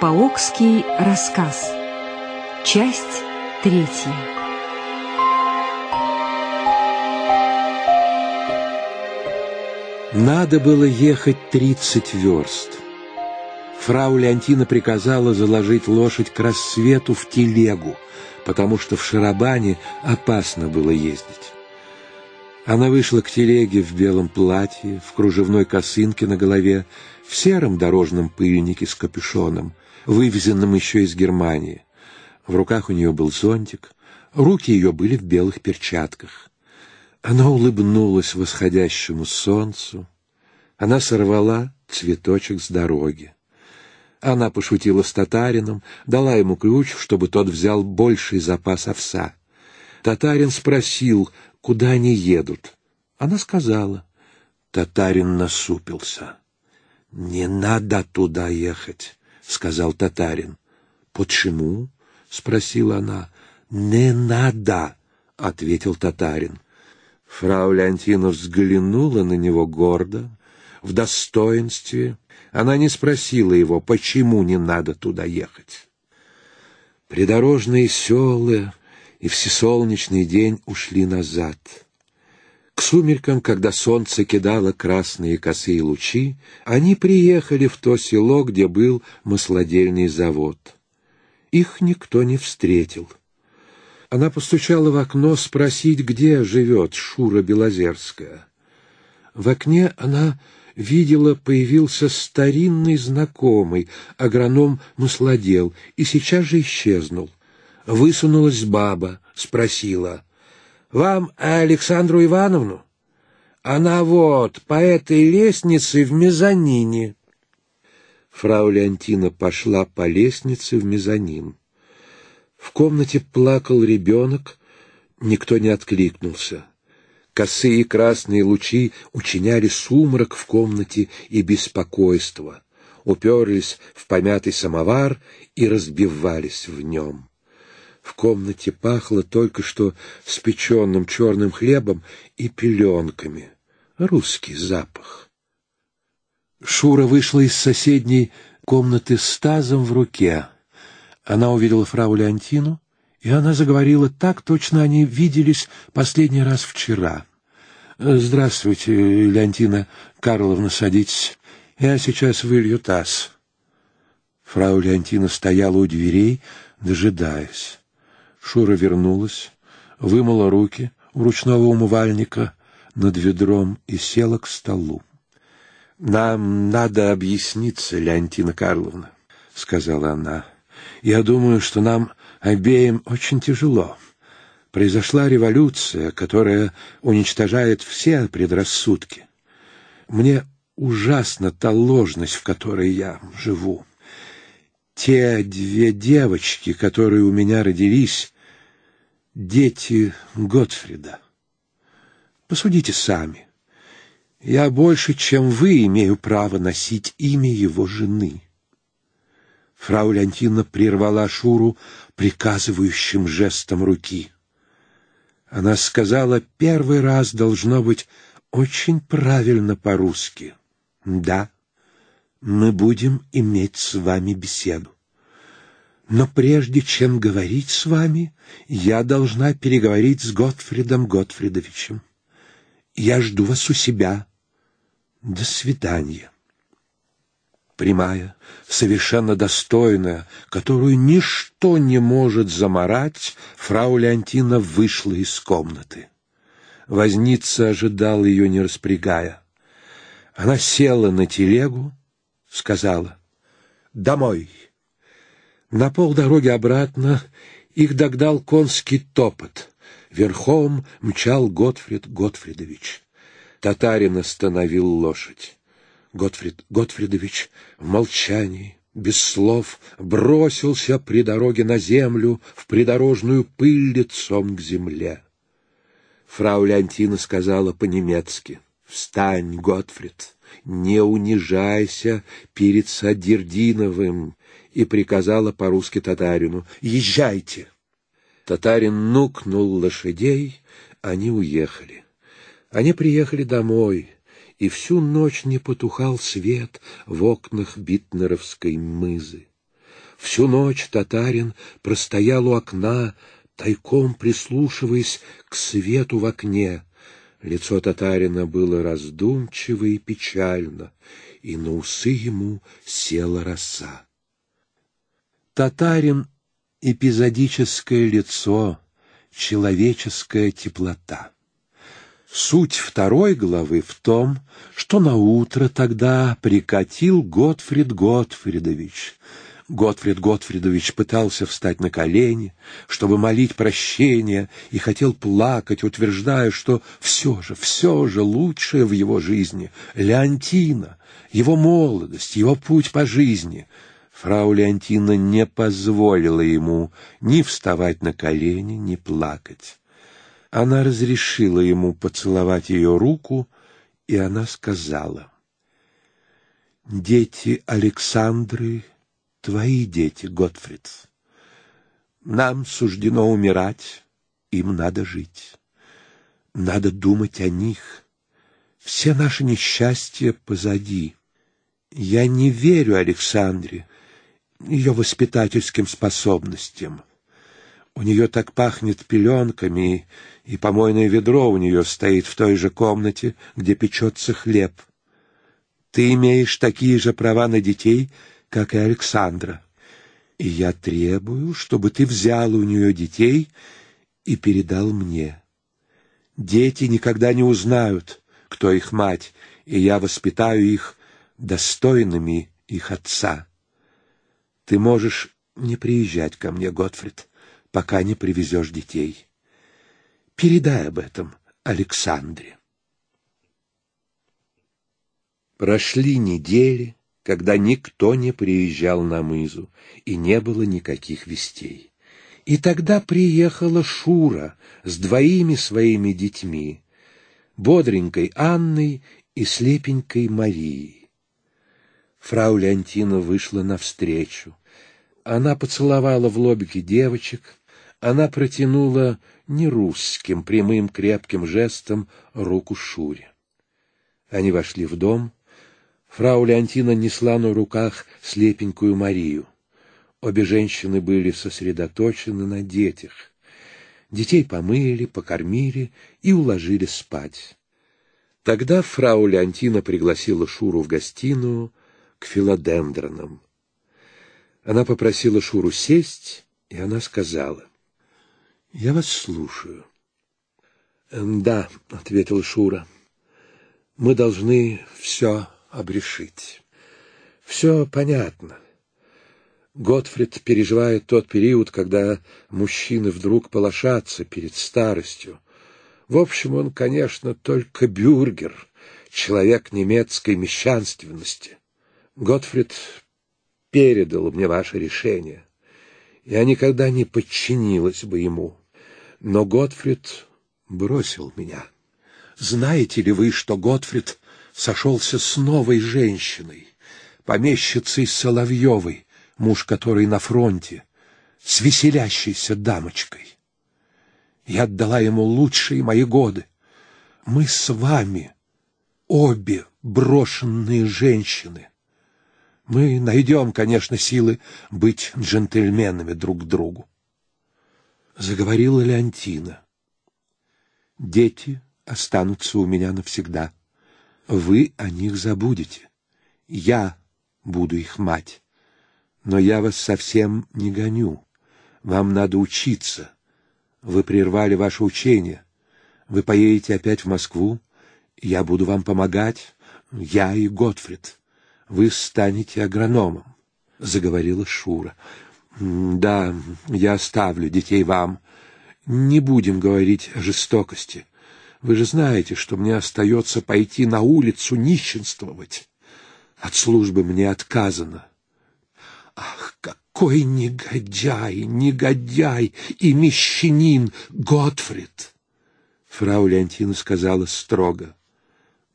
Паокский рассказ. Часть третья. Надо было ехать тридцать верст. Фрау Леонтина приказала заложить лошадь к рассвету в телегу, потому что в Шарабане опасно было ездить. Она вышла к телеге в белом платье, в кружевной косынке на голове, в сером дорожном пыльнике с капюшоном, вывезенном еще из Германии. В руках у нее был зонтик, руки ее были в белых перчатках. Она улыбнулась восходящему солнцу. Она сорвала цветочек с дороги. Она пошутила с татарином, дала ему ключ, чтобы тот взял больший запас овса. Татарин спросил, куда они едут. Она сказала. Татарин насупился. «Не надо туда ехать», — сказал татарин. «Почему?» — спросила она. «Не надо», — ответил татарин. Фрау Леонтина взглянула на него гордо, в достоинстве. Она не спросила его, почему не надо туда ехать. Придорожные селы и всесолнечный день ушли назад. К сумеркам, когда солнце кидало красные косые лучи, они приехали в то село, где был маслодельный завод. Их никто не встретил. Она постучала в окно спросить, где живет Шура Белозерская. В окне она видела, появился старинный знакомый, агроном-маслодел, и сейчас же исчезнул. Высунулась баба, спросила, «Вам Александру Ивановну?» «Она вот, по этой лестнице в мезонине». Фрау Леонтина пошла по лестнице в мезонин. В комнате плакал ребенок, никто не откликнулся. Косые красные лучи учиняли сумрак в комнате и беспокойство, уперлись в помятый самовар и разбивались в нем. В комнате пахло только что спеченным черным хлебом и пеленками. Русский запах. Шура вышла из соседней комнаты с тазом в руке. Она увидела фрау Леонтину, и она заговорила так, точно они виделись последний раз вчера. «Здравствуйте, Леонтина Карловна, садитесь. Я сейчас вылью таз». Фрау Леонтина стояла у дверей, дожидаясь. Шура вернулась, вымыла руки у ручного умывальника над ведром и села к столу. — Нам надо объясниться, Леонтина Карловна, — сказала она. — Я думаю, что нам обеим очень тяжело. Произошла революция, которая уничтожает все предрассудки. Мне ужасна та ложность, в которой я живу. Те две девочки, которые у меня родились, дети Готфрида. Посудите сами. Я больше, чем вы, имею право носить имя его жены. Фрау Леонтина прервала Шуру приказывающим жестом руки. Она сказала первый раз, должно быть, очень правильно по-русски. «Да, мы будем иметь с вами беседу. Но прежде чем говорить с вами, я должна переговорить с Готфридом Готфридовичем. Я жду вас у себя. До свидания. Прямая, совершенно достойная, которую ничто не может заморать, фрау Леонтина вышла из комнаты. Возница ожидал ее, не распрягая. Она села на телегу, сказала «Домой». На полдороги обратно их догнал конский топот. Верхом мчал Готфрид Готфридович. Татарин остановил лошадь. Готфрид Готфридович в молчании, без слов, бросился при дороге на землю, в придорожную пыль лицом к земле. Фрау Леонтина сказала по-немецки, «Встань, Готфрид, не унижайся перед Садирдиновым, и приказала по-русски татарину «Езжайте!». Татарин нукнул лошадей, они уехали. Они приехали домой, и всю ночь не потухал свет в окнах Битнеровской мызы. Всю ночь татарин простоял у окна, тайком прислушиваясь к свету в окне. Лицо татарина было раздумчиво и печально, и на усы ему села роса. Татарин — эпизодическое лицо, человеческая теплота. Суть второй главы в том, что на утро тогда прикатил Готфрид Готфридович. Готфрид Готфридович пытался встать на колени, чтобы молить прощения, и хотел плакать, утверждая, что все же, все же лучшее в его жизни — Леонтина, его молодость, его путь по жизни. Фрау Леонтина не позволила ему ни вставать на колени, ни плакать. Она разрешила ему поцеловать ее руку, и она сказала, «Дети Александры — твои дети, Готфрид. Нам суждено умирать, им надо жить. Надо думать о них. Все наши несчастья позади. Я не верю Александре, ее воспитательским способностям». У нее так пахнет пеленками, и помойное ведро у нее стоит в той же комнате, где печется хлеб. Ты имеешь такие же права на детей, как и Александра. И я требую, чтобы ты взял у нее детей и передал мне. Дети никогда не узнают, кто их мать, и я воспитаю их достойными их отца. Ты можешь не приезжать ко мне, Готфрид пока не привезешь детей. Передай об этом Александре. Прошли недели, когда никто не приезжал на мызу, и не было никаких вестей. И тогда приехала Шура с двоими своими детьми, бодренькой Анной и слепенькой Марией. Фрау Леонтина вышла навстречу. Она поцеловала в лобике девочек, она протянула не русским, прямым, крепким жестом руку Шуре. Они вошли в дом. Фрау Леонтина несла на руках слепенькую Марию. Обе женщины были сосредоточены на детях. Детей помыли, покормили и уложили спать. Тогда фрау Леонтина пригласила Шуру в гостиную к филодендронам. Она попросила Шуру сесть, и она сказала. — Я вас слушаю. — Да, — ответил Шура, — мы должны все обрешить. Все понятно. Готфрид переживает тот период, когда мужчины вдруг полошатся перед старостью. В общем, он, конечно, только бюргер, человек немецкой мещанственности. Готфрид передал мне ваше решение. Я никогда не подчинилась бы ему но Готфрид бросил меня. Знаете ли вы, что Готфрид сошелся с новой женщиной, помещицей Соловьевой, муж которой на фронте, с веселящейся дамочкой? Я отдала ему лучшие мои годы. Мы с вами обе брошенные женщины. Мы найдем, конечно, силы быть джентльменами друг к другу заговорила Леонтина. Дети останутся у меня навсегда. Вы о них забудете. Я буду их мать. Но я вас совсем не гоню. Вам надо учиться. Вы прервали ваше учение. Вы поедете опять в Москву. Я буду вам помогать. Я и Готфрид. Вы станете агрономом, — заговорила Шура. Да, я оставлю детей вам. Не будем говорить о жестокости. Вы же знаете, что мне остается пойти на улицу нищенствовать. От службы мне отказано. Ах, какой негодяй, негодяй и мещанин Готфрид! Фрау Леонтина сказала строго.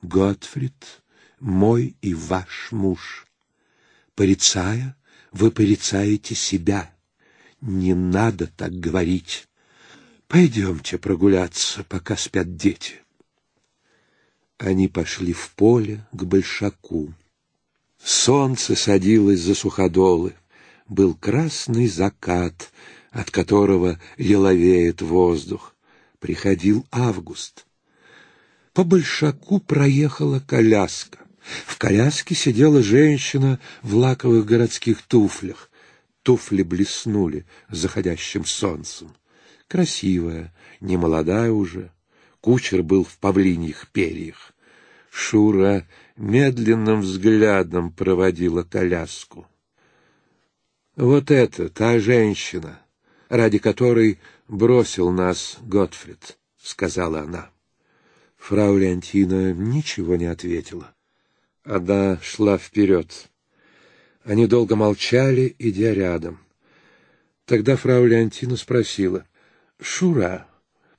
Готфрид — мой и ваш муж. Порицая, вы порицаете себя. Не надо так говорить. Пойдемте прогуляться, пока спят дети. Они пошли в поле к большаку. Солнце садилось за суходолы. был красный закат, от которого лиловеет воздух. Приходил август. По большаку проехала коляска. В коляске сидела женщина в лаковых городских туфлях. Туфли блеснули заходящим солнцем. Красивая, немолодая уже. Кучер был в павлиньих перьях. Шура медленным взглядом проводила коляску. Вот это та женщина, ради которой бросил нас Готфрид, сказала она. Фрау Леонтина ничего не ответила. Она шла вперед. Они долго молчали, идя рядом. Тогда фрау Леонтина спросила, «Шура,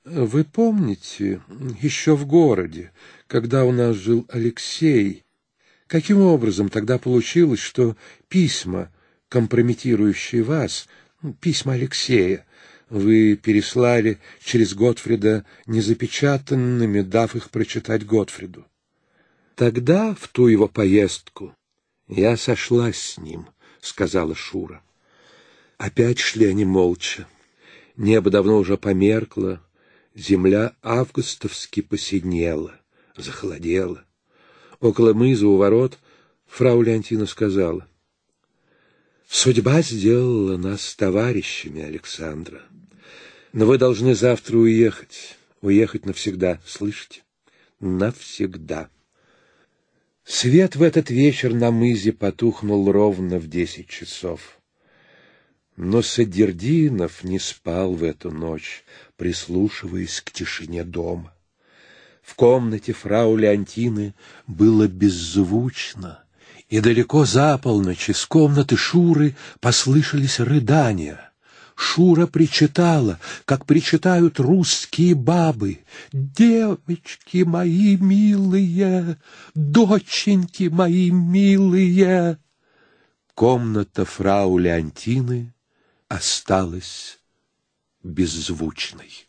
вы помните, еще в городе, когда у нас жил Алексей, каким образом тогда получилось, что письма, компрометирующие вас, письма Алексея, вы переслали через Готфрида незапечатанными, дав их прочитать Готфриду? Тогда, в ту его поездку, я сошлась с ним, — сказала Шура. Опять шли они молча. Небо давно уже померкло, земля августовски посинела, захолодела. Около мыза у ворот фрау Леонтина сказала, «Судьба сделала нас товарищами, Александра. Но вы должны завтра уехать, уехать навсегда, слышите? Навсегда». Свет в этот вечер на мызе потухнул ровно в десять часов. Но Садердинов не спал в эту ночь, прислушиваясь к тишине дома. В комнате фрау Леонтины было беззвучно, и далеко за полночь из комнаты Шуры послышались рыдания. Шура причитала, как причитают русские бабы. «Девочки мои милые, доченьки мои милые!» Комната фрау Леонтины осталась беззвучной.